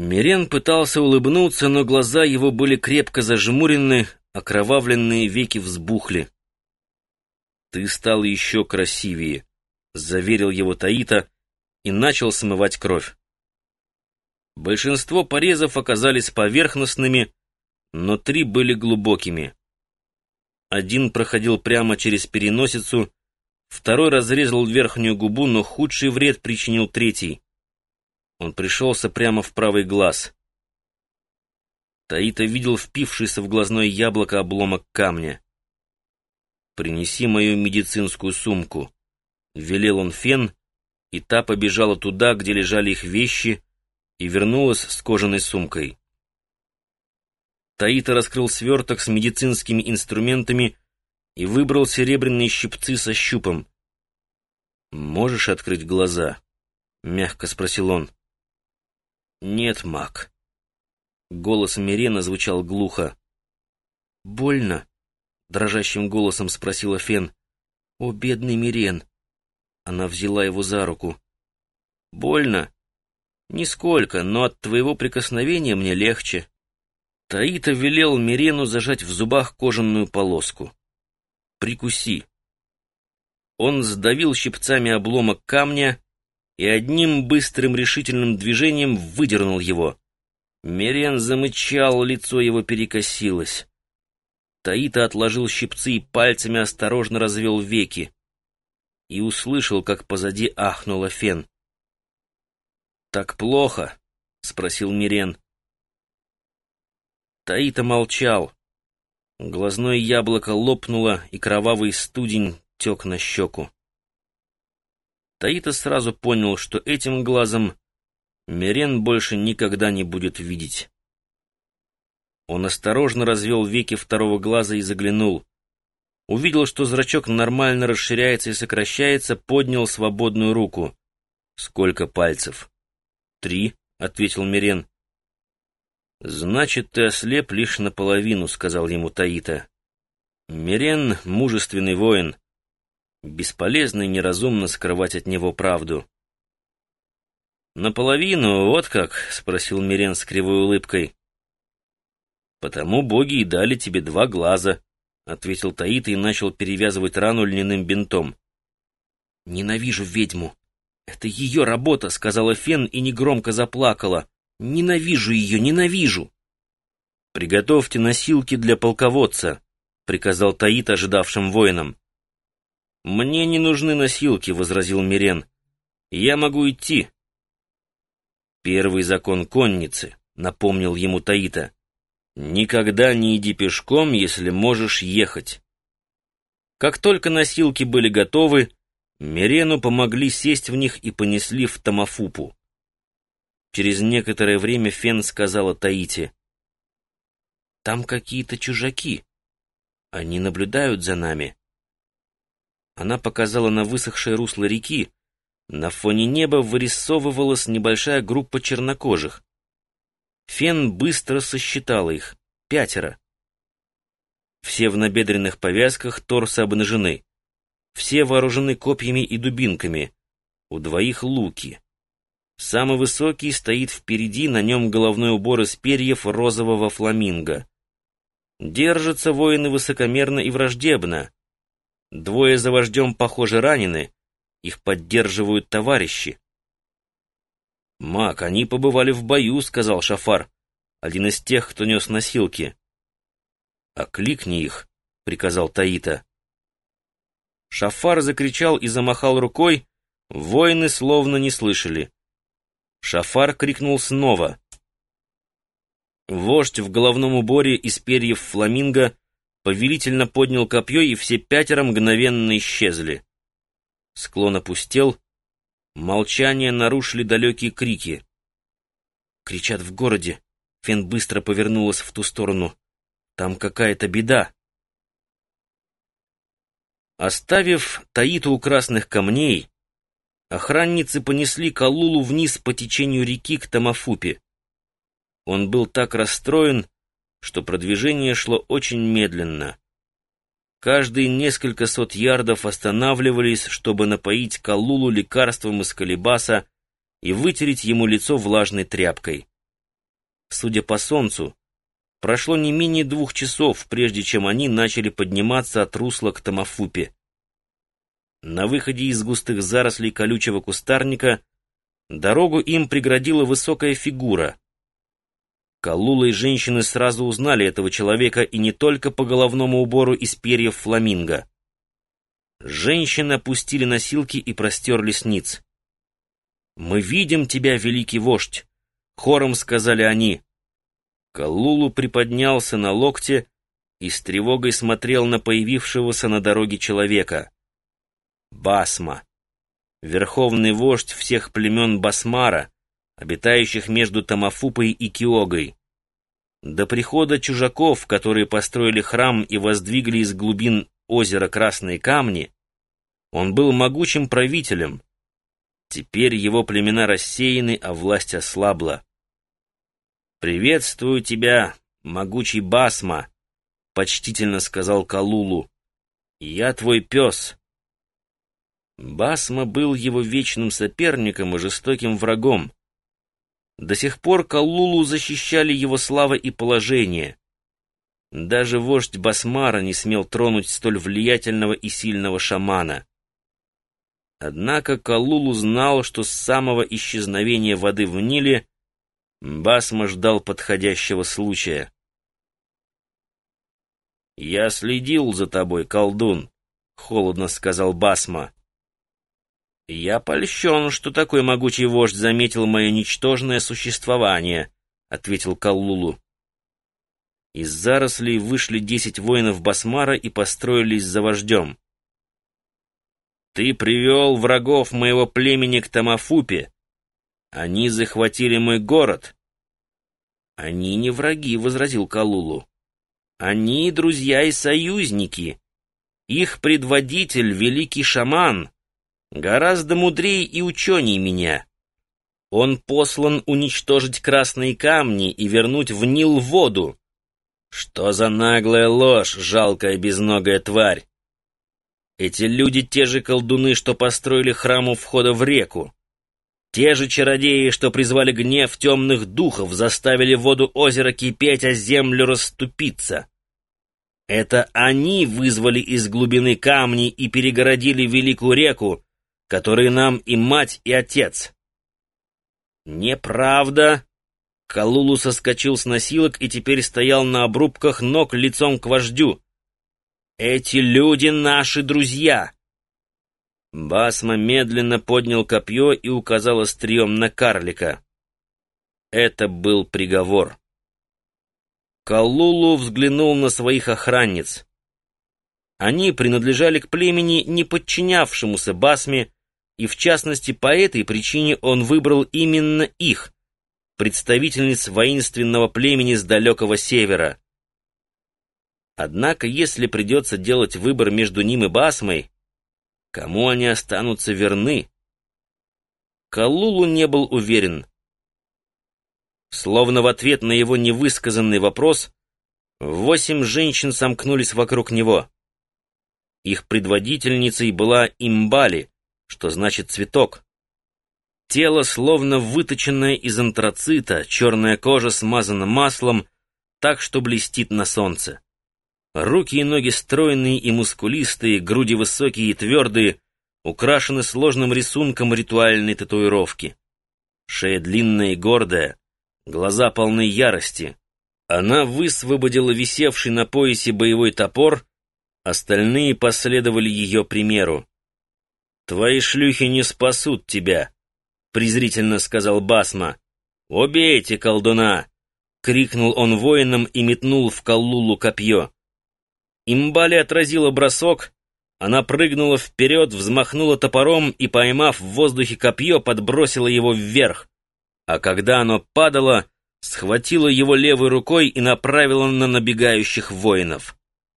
Мирен пытался улыбнуться, но глаза его были крепко зажмурены, окровавленные веки взбухли. «Ты стал еще красивее», — заверил его Таита и начал смывать кровь. Большинство порезов оказались поверхностными, но три были глубокими. Один проходил прямо через переносицу, второй разрезал верхнюю губу, но худший вред причинил третий. Он пришелся прямо в правый глаз. Таита видел впившийся в глазное яблоко обломок камня. «Принеси мою медицинскую сумку», — велел он Фен, и та побежала туда, где лежали их вещи, и вернулась с кожаной сумкой. Таита раскрыл сверток с медицинскими инструментами и выбрал серебряные щипцы со щупом. «Можешь открыть глаза?» — мягко спросил он. «Нет, маг». Голос Мирена звучал глухо. «Больно?» — дрожащим голосом спросила Фен. «О, бедный Мирен!» Она взяла его за руку. «Больно?» «Нисколько, но от твоего прикосновения мне легче». Таита велел Мирену зажать в зубах кожаную полоску. «Прикуси». Он сдавил щипцами обломок камня и одним быстрым решительным движением выдернул его. Мерен замычал, лицо его перекосилось. Таита отложил щипцы и пальцами осторожно развел веки. И услышал, как позади ахнула Фен. «Так плохо?» — спросил Мирен. Таита молчал. Глазное яблоко лопнуло, и кровавый студень тек на щеку. Таита сразу понял, что этим глазом Мирен больше никогда не будет видеть. Он осторожно развел веки второго глаза и заглянул. Увидел, что зрачок нормально расширяется и сокращается, поднял свободную руку. «Сколько пальцев?» «Три», — ответил Мирен. «Значит, ты ослеп лишь наполовину», — сказал ему Таита. «Мирен — мужественный воин. Бесполезно и неразумно скрывать от него правду. «Наполовину, вот как?» — спросил Мирен с кривой улыбкой. «Потому боги и дали тебе два глаза», — ответил Таит и начал перевязывать рану льняным бинтом. «Ненавижу ведьму. Это ее работа», — сказала Фен и негромко заплакала. «Ненавижу ее, ненавижу!» «Приготовьте носилки для полководца», — приказал Таит ожидавшим воинам. «Мне не нужны носилки», — возразил Мирен. «Я могу идти». «Первый закон конницы», — напомнил ему Таита. «Никогда не иди пешком, если можешь ехать». Как только носилки были готовы, Мирену помогли сесть в них и понесли в Тамафупу. Через некоторое время Фен сказала Таите. «Там какие-то чужаки. Они наблюдают за нами». Она показала на высохшее русло реки. На фоне неба вырисовывалась небольшая группа чернокожих. Фен быстро сосчитала их. Пятеро. Все в набедренных повязках, торсы обнажены. Все вооружены копьями и дубинками. У двоих луки. Самый высокий стоит впереди, на нем головной убор из перьев розового фламинго. Держатся воины высокомерно и враждебно. Двое за вождем, похоже, ранены. Их поддерживают товарищи. «Мак, они побывали в бою», — сказал Шафар, один из тех, кто нес носилки. «Окликни их», — приказал Таита. Шафар закричал и замахал рукой, воины словно не слышали. Шафар крикнул снова. Вождь в головном уборе из перьев фламинго повелительно поднял копье, и все пятеро мгновенно исчезли. Склон опустел, молчание нарушили далекие крики. Кричат в городе. Фен быстро повернулась в ту сторону. Там какая-то беда. Оставив Таиту у красных камней, охранницы понесли Калулу вниз по течению реки к Тамафупе. Он был так расстроен, что продвижение шло очень медленно. Каждые несколько сот ярдов останавливались, чтобы напоить Калулу лекарством из колебаса и вытереть ему лицо влажной тряпкой. судя по солнцу, прошло не менее двух часов, прежде чем они начали подниматься от русла к Тамафупе. На выходе из густых зарослей колючего кустарника дорогу им преградила высокая фигура. Калула и женщины сразу узнали этого человека и не только по головному убору из перьев фламинго. Женщины опустили носилки и простерлись ниц. «Мы видим тебя, великий вождь!» — хором сказали они. Калулу приподнялся на локте и с тревогой смотрел на появившегося на дороге человека. Басма, верховный вождь всех племен Басмара, обитающих между Тамафупой и Киогой. До прихода чужаков, которые построили храм и воздвигли из глубин озера Красные Камни, он был могучим правителем. Теперь его племена рассеяны, а власть ослабла. «Приветствую тебя, могучий Басма», — почтительно сказал Калулу. «Я твой пес». Басма был его вечным соперником и жестоким врагом. До сих пор Калулу защищали его слава и положение. Даже вождь Басмара не смел тронуть столь влиятельного и сильного шамана. Однако Калулу знал, что с самого исчезновения воды в Ниле Басма ждал подходящего случая. «Я следил за тобой, колдун», — холодно сказал Басма. «Я польщен, что такой могучий вождь заметил мое ничтожное существование», — ответил Каллулу. Из зарослей вышли десять воинов Басмара и построились за вождем. «Ты привел врагов моего племени к Тамафупе. Они захватили мой город». «Они не враги», — возразил Калулу. «Они друзья и союзники. Их предводитель — великий шаман» гораздо мудрее и ученей меня. Он послан уничтожить красные камни и вернуть в Нил воду. Что за наглая ложь, жалкая безногая тварь! Эти люди те же колдуны, что построили храм у входа в реку. Те же чародеи, что призвали гнев темных духов, заставили воду озера кипеть, а землю расступиться. Это они вызвали из глубины камни и перегородили великую реку, которые нам и мать, и отец. Неправда. Калулу соскочил с носилок и теперь стоял на обрубках ног лицом к вождю. Эти люди наши друзья. Басма медленно поднял копье и указал острием на карлика. Это был приговор. Калулу взглянул на своих охранниц. Они принадлежали к племени, не подчинявшемуся Басме, и в частности по этой причине он выбрал именно их, представительниц воинственного племени с далекого севера. Однако, если придется делать выбор между ним и Басмой, кому они останутся верны? Калулу не был уверен. Словно в ответ на его невысказанный вопрос, восемь женщин сомкнулись вокруг него. Их предводительницей была Имбали, что значит цветок. Тело словно выточенное из антрацита, черная кожа смазана маслом, так что блестит на солнце. Руки и ноги стройные и мускулистые, груди высокие и твердые, украшены сложным рисунком ритуальной татуировки. Шея длинная и гордая, глаза полны ярости. Она высвободила висевший на поясе боевой топор, остальные последовали ее примеру. «Твои шлюхи не спасут тебя», — презрительно сказал Басма. «Убейте колдуна!» — крикнул он воинам и метнул в Каллулу копье. Имбали отразила бросок, она прыгнула вперед, взмахнула топором и, поймав в воздухе копье, подбросила его вверх. А когда оно падало, схватила его левой рукой и направила на набегающих воинов.